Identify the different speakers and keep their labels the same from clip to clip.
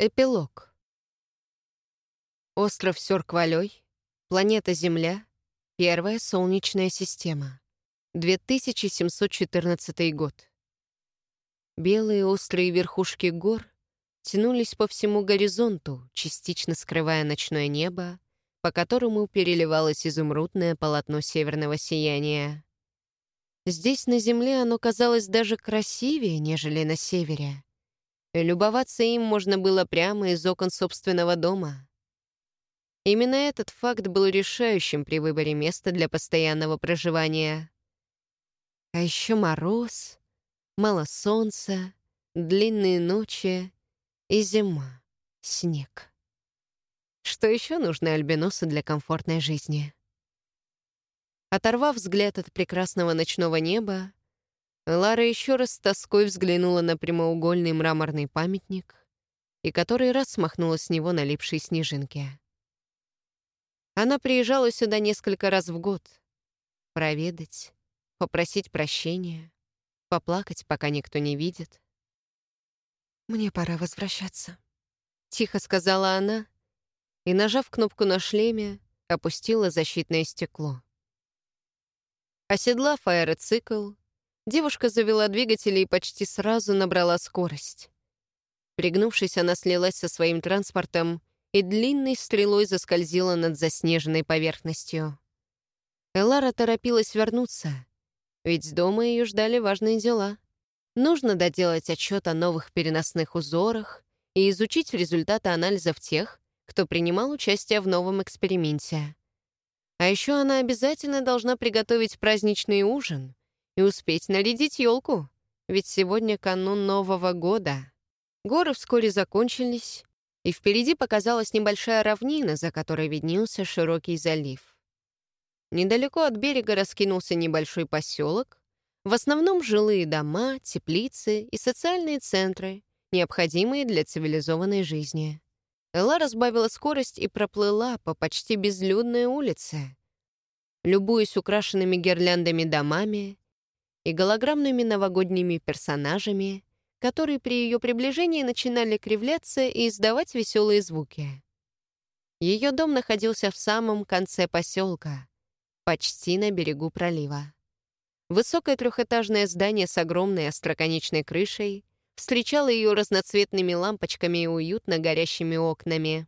Speaker 1: Эпилог. Остров Сёрквалёй, планета Земля, первая Солнечная система, 2714 год. Белые острые верхушки гор тянулись по всему горизонту, частично скрывая ночное небо, по которому переливалось изумрудное полотно северного сияния. Здесь, на Земле, оно казалось даже красивее, нежели на севере — Любоваться им можно было прямо из окон собственного дома. Именно этот факт был решающим при выборе места для постоянного проживания. А еще мороз, мало солнца, длинные ночи и зима, снег. Что еще нужно альбиносу для комфортной жизни? Оторвав взгляд от прекрасного ночного неба, Лара еще раз с тоской взглянула на прямоугольный мраморный памятник и который раз смахнула с него налипшие снежинки. Она приезжала сюда несколько раз в год. Проведать, попросить прощения, поплакать, пока никто не видит. «Мне пора возвращаться», — тихо сказала она и, нажав кнопку на шлеме, опустила защитное стекло. Оседлав аэроцикл, Девушка завела двигатель и почти сразу набрала скорость. Пригнувшись, она слилась со своим транспортом и длинной стрелой заскользила над заснеженной поверхностью. Элара торопилась вернуться, ведь дома ее ждали важные дела. Нужно доделать отчет о новых переносных узорах и изучить результаты анализов тех, кто принимал участие в новом эксперименте. А еще она обязательно должна приготовить праздничный ужин — и успеть нарядить елку, ведь сегодня канун Нового года. Горы вскоре закончились, и впереди показалась небольшая равнина, за которой виднелся широкий залив. Недалеко от берега раскинулся небольшой поселок, в основном жилые дома, теплицы и социальные центры, необходимые для цивилизованной жизни. Элла разбавила скорость и проплыла по почти безлюдной улице, любуясь украшенными гирляндами домами и голограммными новогодними персонажами, которые при ее приближении начинали кривляться и издавать веселые звуки. Ее дом находился в самом конце поселка, почти на берегу пролива. Высокое трехэтажное здание с огромной остроконечной крышей встречало ее разноцветными лампочками и уютно горящими окнами.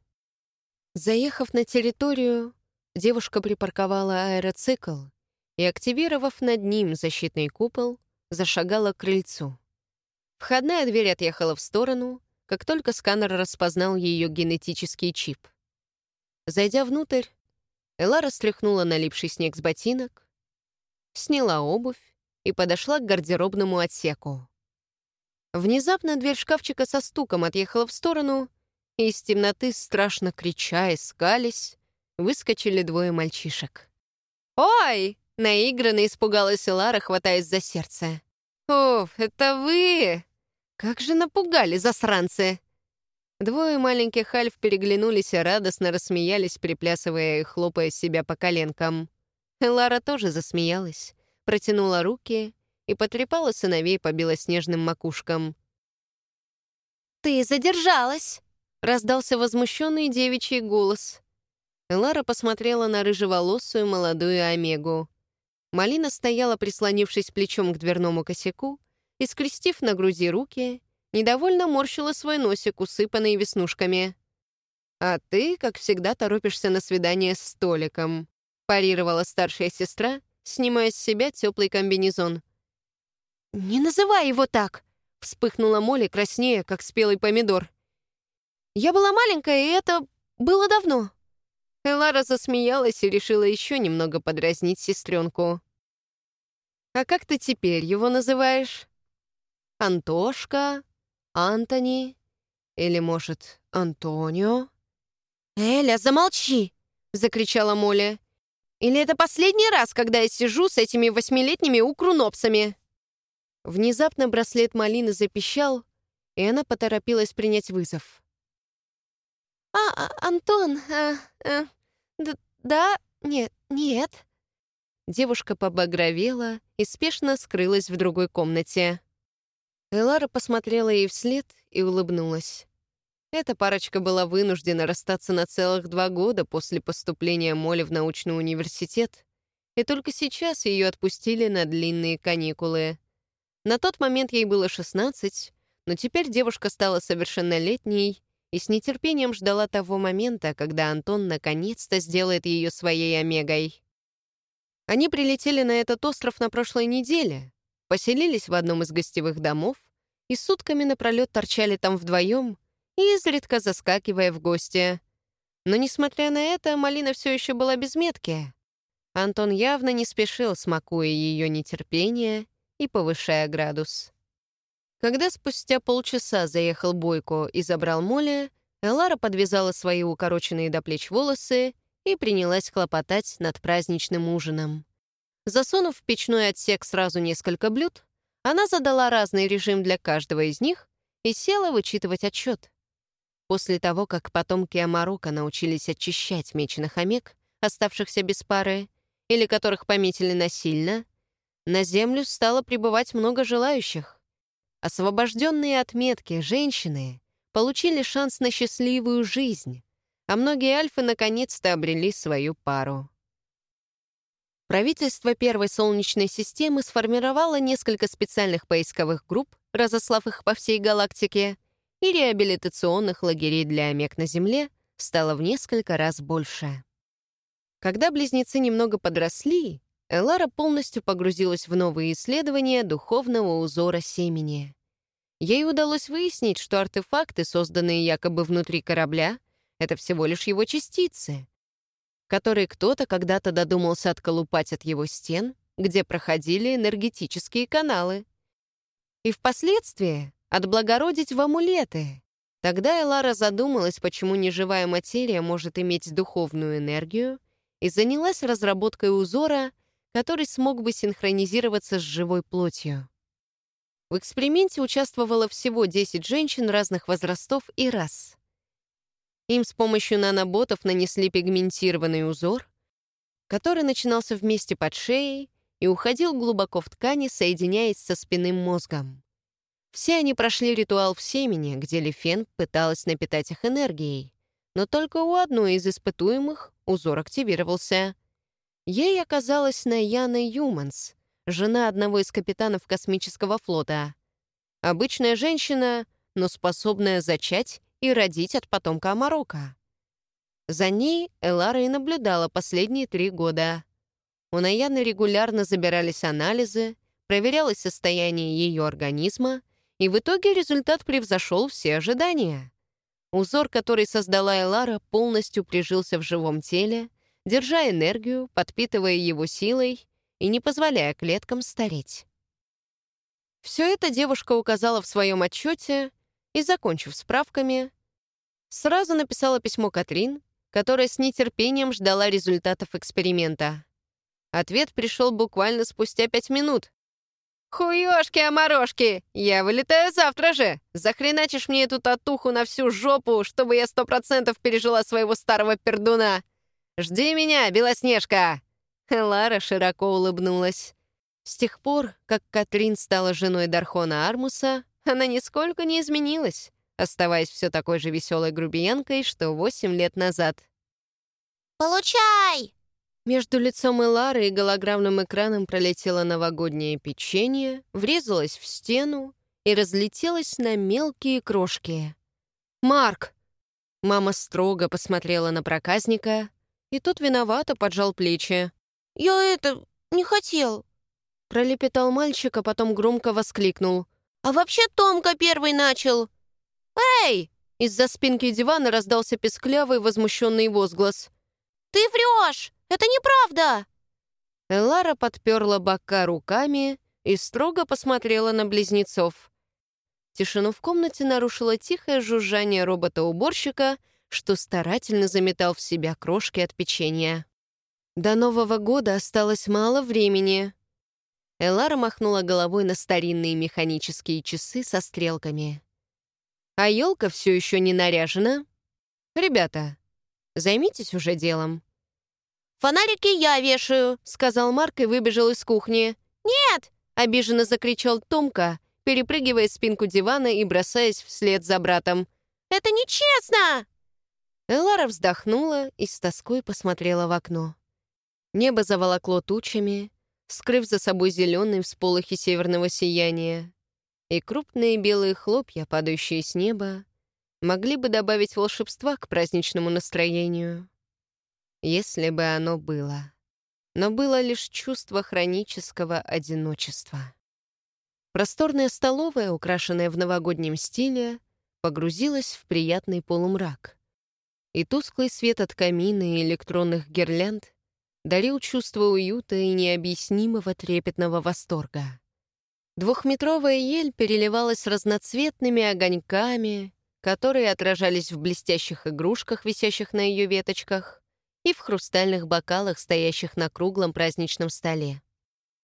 Speaker 1: Заехав на территорию, девушка припарковала аэроцикл и, активировав над ним защитный купол, зашагала к крыльцу. Входная дверь отъехала в сторону, как только сканер распознал ее генетический чип. Зайдя внутрь, Элла растряхнула налипший снег с ботинок, сняла обувь и подошла к гардеробному отсеку. Внезапно дверь шкафчика со стуком отъехала в сторону, и из темноты, страшно крича и скались, выскочили двое мальчишек. «Ой!» Наигранно испугалась Лара, хватаясь за сердце. «Оф, это вы! Как же напугали, засранцы!» Двое маленьких альф переглянулись и радостно рассмеялись, приплясывая и хлопая себя по коленкам. Лара тоже засмеялась, протянула руки и потрепала сыновей по белоснежным макушкам. «Ты задержалась!» — раздался возмущенный девичий голос. Лара посмотрела на рыжеволосую молодую Омегу. Малина стояла, прислонившись плечом к дверному косяку, и, скрестив на груди руки, недовольно морщила свой носик, усыпанный веснушками. «А ты, как всегда, торопишься на свидание с столиком», парировала старшая сестра, снимая с себя теплый комбинезон. «Не называй его так!» — вспыхнула Молли, краснее, как спелый помидор. «Я была маленькая, и это было давно». Элара засмеялась и решила еще немного подразнить сестренку. А как ты теперь его называешь? Антошка? Антони? Или, может, Антонио?» «Эля, замолчи!» — закричала Молли. «Или это последний раз, когда я сижу с этими восьмилетними укрунопсами?» Внезапно браслет малины запищал, и она поторопилась принять вызов. «А, а Антон, а, а, да, нет, нет», Девушка побагровела и спешно скрылась в другой комнате. Элара посмотрела ей вслед и улыбнулась. Эта парочка была вынуждена расстаться на целых два года после поступления Молли в научный университет, и только сейчас ее отпустили на длинные каникулы. На тот момент ей было 16, но теперь девушка стала совершеннолетней и с нетерпением ждала того момента, когда Антон наконец-то сделает ее своей омегой. Они прилетели на этот остров на прошлой неделе, поселились в одном из гостевых домов и сутками напролет торчали там вдвоем, изредка заскакивая в гости. Но, несмотря на это, Малина все еще была без метки. Антон явно не спешил, смакуя ее нетерпение и повышая градус. Когда спустя полчаса заехал Бойко и забрал Молли, Элара подвязала свои укороченные до плеч волосы и принялась хлопотать над праздничным ужином. Засунув в печной отсек сразу несколько блюд, она задала разный режим для каждого из них и села вычитывать отчет. После того, как потомки Амарока научились очищать меченых омег, оставшихся без пары, или которых пометили насильно, на Землю стало прибывать много желающих. Освобожденные от метки женщины получили шанс на счастливую жизнь, а многие альфы наконец-то обрели свою пару. Правительство первой Солнечной системы сформировало несколько специальных поисковых групп, разослав их по всей галактике, и реабилитационных лагерей для омег на Земле стало в несколько раз больше. Когда близнецы немного подросли, Элара полностью погрузилась в новые исследования духовного узора семени. Ей удалось выяснить, что артефакты, созданные якобы внутри корабля, это всего лишь его частицы, которые кто-то когда-то додумался отколупать от его стен, где проходили энергетические каналы. И впоследствии отблагородить в амулеты. Тогда Элара задумалась, почему неживая материя может иметь духовную энергию, и занялась разработкой узора, который смог бы синхронизироваться с живой плотью. В эксперименте участвовало всего 10 женщин разных возрастов и рас. Им с помощью наноботов нанесли пигментированный узор, который начинался вместе под шеей и уходил глубоко в ткани, соединяясь со спинным мозгом. Все они прошли ритуал в семени, где Лифен пыталась напитать их энергией, но только у одной из испытуемых узор активировался. Ей оказалась Наяна Юманс, жена одного из капитанов космического флота. Обычная женщина, но способная зачать и родить от потомка Амарока. За ней Элара и наблюдала последние три года. У Наяны регулярно забирались анализы, проверялось состояние ее организма — и в итоге результат превзошел все ожидания. Узор, который создала Элара, полностью прижился в живом теле, держа энергию, подпитывая его силой и не позволяя клеткам стареть. Все это девушка указала в своем отчете и, закончив справками, сразу написала письмо Катрин, которая с нетерпением ждала результатов эксперимента. Ответ пришел буквально спустя пять минут. «Хуёшки-оморошки! Я вылетаю завтра же! Захреначишь мне эту татуху на всю жопу, чтобы я сто процентов пережила своего старого пердуна! Жди меня, Белоснежка!» Лара широко улыбнулась. С тех пор, как Катрин стала женой Дархона Армуса, она нисколько не изменилась, оставаясь все такой же веселой грубиянкой, что восемь лет назад.
Speaker 2: «Получай!»
Speaker 1: Между лицом Элары и голограммным экраном пролетело новогоднее печенье, врезалось в стену и разлетелось на мелкие крошки. «Марк!» Мама строго посмотрела на проказника, и тот виновато поджал плечи.
Speaker 2: «Я это... не хотел!»
Speaker 1: Пролепетал мальчик, а потом громко воскликнул.
Speaker 2: «А вообще Томка первый начал!» «Эй!»
Speaker 1: Из-за спинки дивана раздался песклявый возмущенный возглас.
Speaker 2: «Ты врешь! Это неправда!»
Speaker 1: Элара подперла бока руками и строго посмотрела на близнецов. Тишину в комнате нарушило тихое жужжание робота-уборщика, что старательно заметал в себя крошки от печенья. До Нового года осталось мало времени. Элара махнула головой на старинные механические часы со стрелками. А елка все еще не наряжена. Ребята, займитесь уже делом.
Speaker 2: «Фонарики я вешаю», —
Speaker 1: сказал Марк и выбежал из кухни.
Speaker 2: «Нет!»
Speaker 1: — обиженно закричал Томка, перепрыгивая спинку дивана и бросаясь вслед за братом.
Speaker 2: Это нечестно!»
Speaker 1: Элара вздохнула и с тоской посмотрела в окно. Небо заволокло тучами, скрыв за собой зеленые всполохи северного сияния. И крупные белые хлопья, падающие с неба, могли бы добавить волшебства к праздничному настроению. Если бы оно было. Но было лишь чувство хронического одиночества. Просторная столовая, украшенная в новогоднем стиле, погрузилась в приятный полумрак. И тусклый свет от камина и электронных гирлянд дарил чувство уюта и необъяснимого трепетного восторга. Двухметровая ель переливалась разноцветными огоньками, которые отражались в блестящих игрушках, висящих на ее веточках, и в хрустальных бокалах, стоящих на круглом праздничном столе.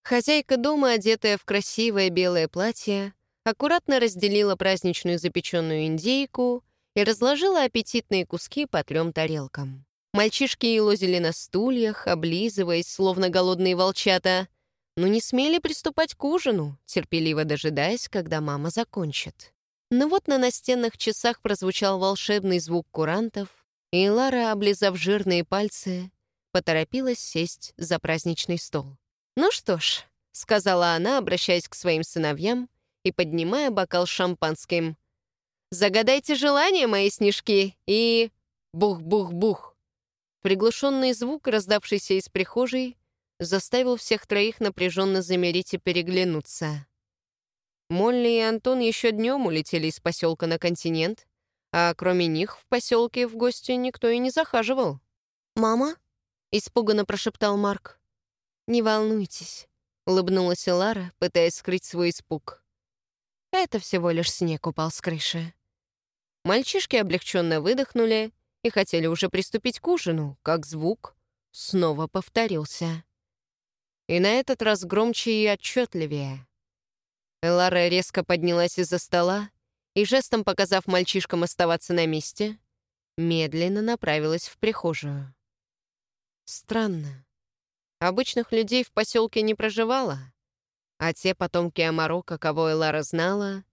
Speaker 1: Хозяйка дома, одетая в красивое белое платье, аккуратно разделила праздничную запеченную индейку и разложила аппетитные куски по трем тарелкам. Мальчишки елозили на стульях, облизываясь, словно голодные волчата, но не смели приступать к ужину, терпеливо дожидаясь, когда мама закончит. Но вот на настенных часах прозвучал волшебный звук курантов, и Лара, облизав жирные пальцы, поторопилась сесть за праздничный стол. «Ну что ж», — сказала она, обращаясь к своим сыновьям и поднимая бокал шампанским. «Загадайте желание, мои снежки, и... бух-бух-бух!» Приглушенный звук, раздавшийся из прихожей, заставил всех троих напряженно замереть и переглянуться. Молли и Антон еще днем улетели из поселка на континент, а кроме них в поселке в гости никто и не захаживал.
Speaker 2: «Мама?»
Speaker 1: — испуганно прошептал Марк. «Не волнуйтесь», — улыбнулась Лара, пытаясь скрыть свой испуг. «Это всего лишь снег упал с крыши». Мальчишки облегченно выдохнули и хотели уже приступить к ужину, как звук снова повторился. И на этот раз громче и отчетливее. Элара резко поднялась из-за стола и, жестом показав мальчишкам оставаться на месте, медленно направилась в прихожую. Странно. Обычных людей в поселке не проживало, а те потомки Амарока, кого Элара знала,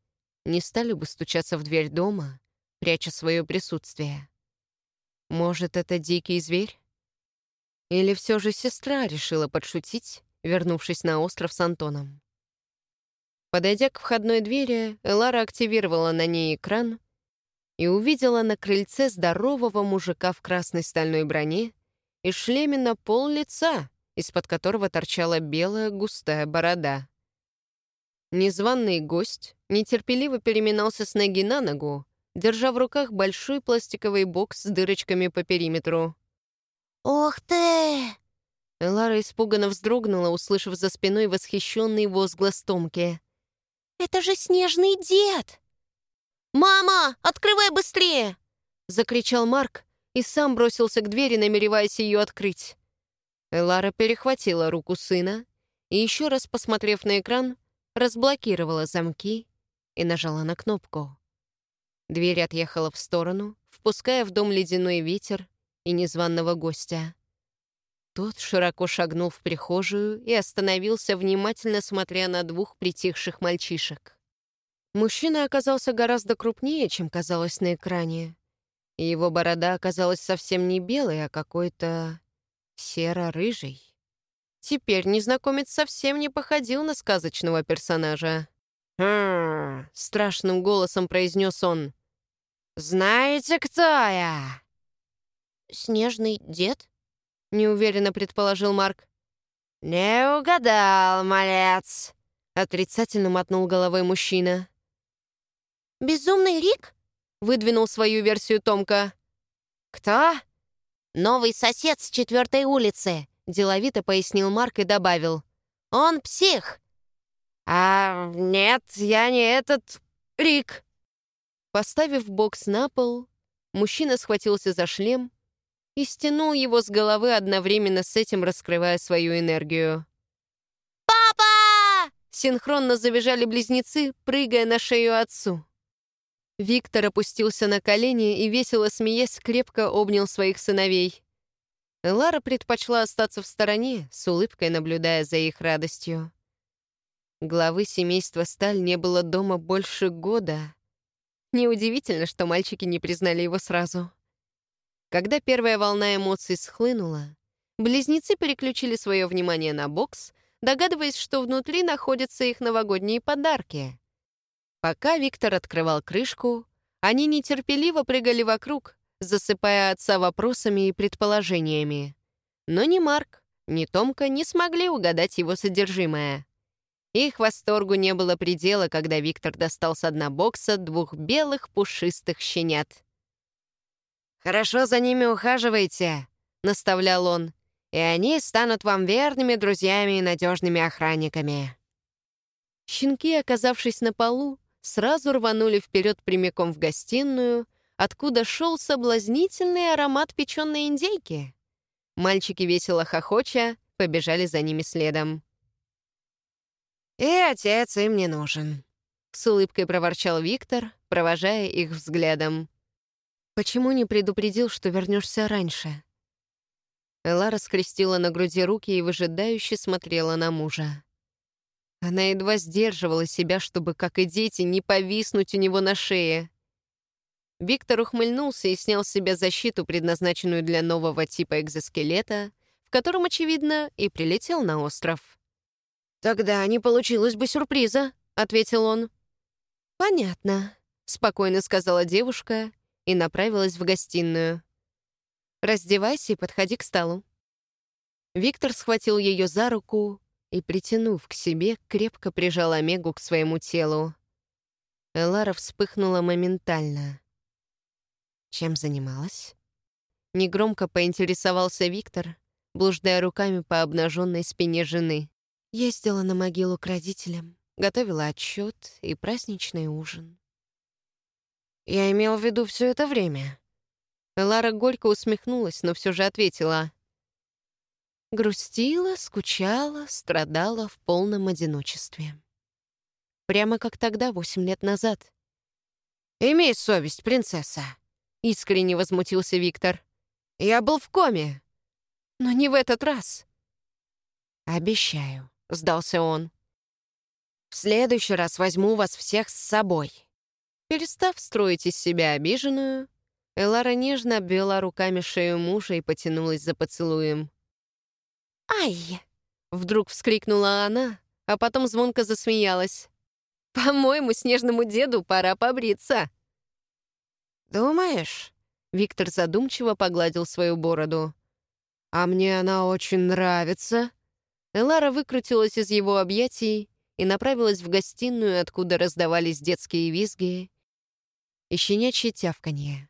Speaker 1: не стали бы стучаться в дверь дома, пряча свое присутствие. Может, это дикий зверь? Или все же сестра решила подшутить, вернувшись на остров с Антоном? Подойдя к входной двери, Элара активировала на ней экран и увидела на крыльце здорового мужика в красной стальной броне и шлеме на пол лица, из-под которого торчала белая густая борода. Незваный гость нетерпеливо переминался с ноги на ногу, держа в руках большой пластиковый бокс с дырочками по периметру.
Speaker 2: «Ох ты!»
Speaker 1: Лара испуганно вздрогнула, услышав за спиной восхищенный возглас Томки.
Speaker 2: «Это же снежный дед!» «Мама, открывай быстрее!» — закричал Марк и сам бросился к двери, намереваясь ее открыть.
Speaker 1: Лара перехватила руку сына и, еще раз посмотрев на экран, разблокировала замки и нажала на кнопку. Дверь отъехала в сторону, впуская в дом ледяной ветер и незваного гостя. Тот широко шагнул в прихожую и остановился, внимательно смотря на двух притихших мальчишек. Мужчина оказался гораздо крупнее, чем казалось на экране. Его борода оказалась совсем не белой, а какой-то серо-рыжий. Теперь незнакомец совсем не походил на сказочного персонажа. «Хм...» — страшным голосом произнес он. «Знаете, кто я?»
Speaker 2: «Снежный дед?»
Speaker 1: — неуверенно предположил Марк.
Speaker 2: «Не угадал, малец!»
Speaker 1: — отрицательно мотнул головой мужчина.
Speaker 2: «Безумный Рик?»
Speaker 1: — выдвинул свою версию Томка.
Speaker 2: «Кто?» «Новый сосед с четвертой улицы», — деловито пояснил Марк и добавил. «Он псих!» «А нет, я не этот Рик»,
Speaker 1: Поставив бокс на пол, мужчина схватился за шлем и стянул его с головы, одновременно с этим раскрывая свою энергию.
Speaker 2: «Папа!»
Speaker 1: Синхронно завизжали близнецы, прыгая на шею отцу. Виктор опустился на колени и, весело смеясь, крепко обнял своих сыновей. Лара предпочла остаться в стороне, с улыбкой наблюдая за их радостью. Главы семейства Сталь не было дома больше года, Неудивительно, что мальчики не признали его сразу. Когда первая волна эмоций схлынула, близнецы переключили свое внимание на бокс, догадываясь, что внутри находятся их новогодние подарки. Пока Виктор открывал крышку, они нетерпеливо прыгали вокруг, засыпая отца вопросами и предположениями. Но ни Марк, ни Томка не смогли угадать его содержимое. Их восторгу не было предела, когда Виктор достал с дна бокса двух белых пушистых щенят. «Хорошо за ними ухаживайте», — наставлял он, «и они станут вам верными друзьями и надежными охранниками». Щенки, оказавшись на полу, сразу рванули вперед прямиком в гостиную, откуда шел соблазнительный аромат печеной индейки. Мальчики, весело хохоча, побежали за ними следом. «И отец им не нужен», — с улыбкой проворчал Виктор, провожая их взглядом. «Почему не предупредил, что вернешься раньше?» Элара скрестила на груди руки и выжидающе смотрела на мужа. Она едва сдерживала себя, чтобы, как и дети, не повиснуть у него на шее. Виктор ухмыльнулся и снял с себя защиту, предназначенную для нового типа экзоскелета, в котором, очевидно, и прилетел на остров. «Тогда не получилось бы сюрприза», — ответил он. «Понятно», — спокойно сказала девушка и направилась в гостиную. «Раздевайся и подходи к столу». Виктор схватил ее за руку и, притянув к себе, крепко прижал Омегу к своему телу. Элара вспыхнула моментально. Чем занималась? Негромко поинтересовался Виктор, блуждая руками по обнаженной спине жены. Ездила на могилу к родителям, готовила отчет и праздничный ужин. Я имел в виду все это время. Лара горько усмехнулась, но все же ответила. Грустила, скучала, страдала в полном одиночестве. Прямо как тогда, восемь лет назад. «Имей совесть, принцесса!» — искренне возмутился Виктор. «Я был в коме, но не в этот раз». «Обещаю», — сдался он. «В следующий раз возьму вас всех с собой». Перестав строить из себя обиженную, Элара нежно обвела руками шею мужа и потянулась за поцелуем. «Ай!» — вдруг вскрикнула она, а потом звонко засмеялась. «По-моему, снежному деду пора побриться». «Думаешь?» — Виктор задумчиво погладил свою бороду. «А мне она очень нравится», Элара выкрутилась из его объятий и направилась в гостиную, откуда раздавались детские визги и щенячье тявканье.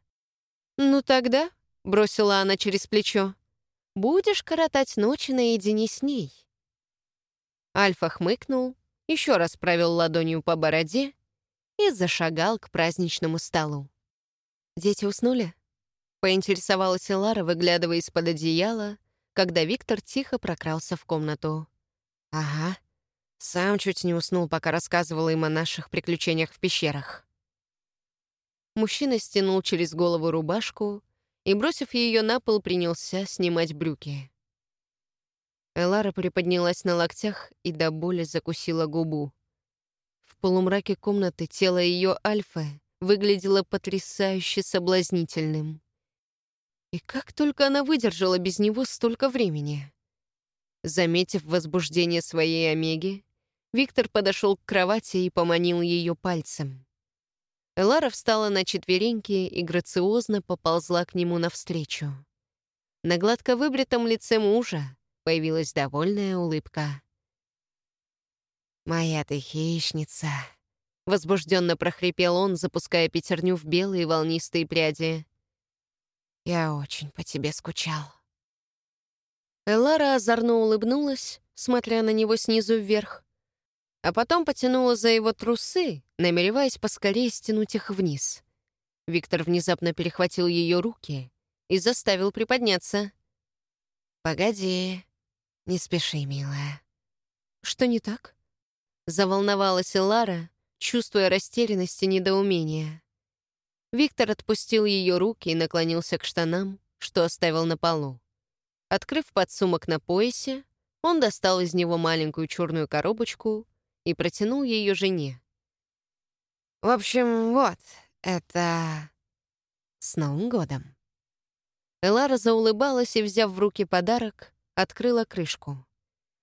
Speaker 1: «Ну тогда», — бросила она через плечо, — «будешь коротать ночи наедине с ней». Альфа хмыкнул, еще раз провел ладонью по бороде и зашагал к праздничному столу. «Дети уснули?» — поинтересовалась Элара, выглядывая из-под одеяла, когда Виктор тихо прокрался в комнату. «Ага. Сам чуть не уснул, пока рассказывала им о наших приключениях в пещерах». Мужчина стянул через голову рубашку и, бросив ее на пол, принялся снимать брюки. Элара приподнялась на локтях и до боли закусила губу. В полумраке комнаты тело ее Альфы выглядело потрясающе соблазнительным. И как только она выдержала без него столько времени? Заметив возбуждение своей Омеги, Виктор подошел к кровати и поманил ее пальцем. Элара встала на четвереньки и грациозно поползла к нему навстречу. На гладко выбритом лице мужа появилась довольная улыбка. «Моя ты хищница!» — возбужденно прохрипел он, запуская пятерню в белые волнистые пряди. Я очень по тебе скучал». Элара озорно улыбнулась, смотря на него снизу вверх, а потом потянула за его трусы, намереваясь поскорее стянуть их вниз. Виктор внезапно перехватил ее руки и заставил приподняться. «Погоди, не спеши, милая». «Что не так?» Заволновалась Элара, чувствуя растерянность и недоумение. Виктор отпустил ее руки и наклонился к штанам, что оставил на полу. Открыв подсумок на поясе, он достал из него маленькую черную коробочку и протянул ее жене. «В общем, вот,
Speaker 2: Это... с Новым годом. Элара заулыбалась и, взяв в руки подарок, открыла крышку.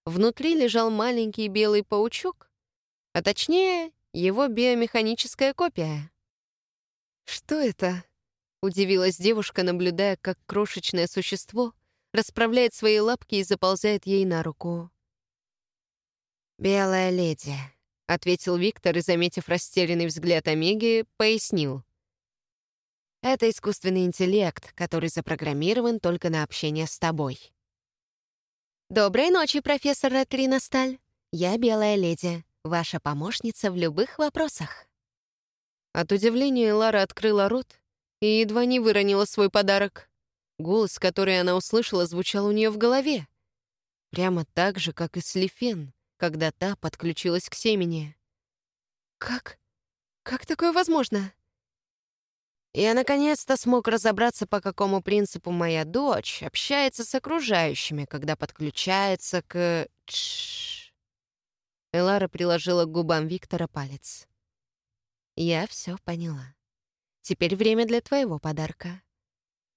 Speaker 2: Внутри лежал маленький белый паучок, а точнее, его биомеханическая копия. «Что это?» — удивилась девушка, наблюдая, как крошечное существо расправляет свои лапки и заползает ей на руку. «Белая леди», — ответил Виктор и, заметив растерянный взгляд Омеги, пояснил. «Это искусственный интеллект, который запрограммирован только на общение с тобой». «Доброй ночи, профессор Ретрина Сталь. Я Белая леди, ваша помощница в любых вопросах». От удивления Лара открыла рот и едва не выронила свой подарок. Голос, который она услышала, звучал у нее в голове. Прямо так же, как и Слифен, когда та подключилась к семени. «Как? Как такое возможно?» Я наконец-то смог разобраться, по какому принципу моя дочь общается с окружающими, когда подключается к... Тш. Элара приложила к губам Виктора палец. «Я все поняла. Теперь время для твоего подарка».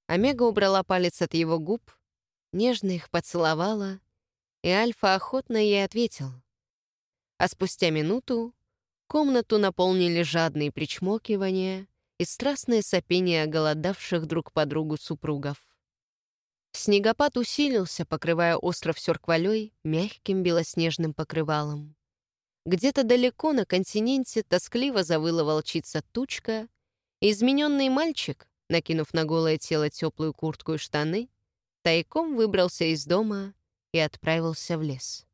Speaker 2: Омега убрала палец от его губ, нежно их поцеловала, и Альфа охотно ей ответил. А спустя минуту комнату наполнили жадные причмокивания и страстное сопение оголодавших друг по другу супругов. Снегопад усилился, покрывая остров Сёрквалёй мягким белоснежным покрывалом. Где-то далеко на континенте тоскливо завыла волчица тучка, и измененный мальчик, накинув на голое тело теплую куртку и штаны, тайком выбрался из дома и отправился в лес.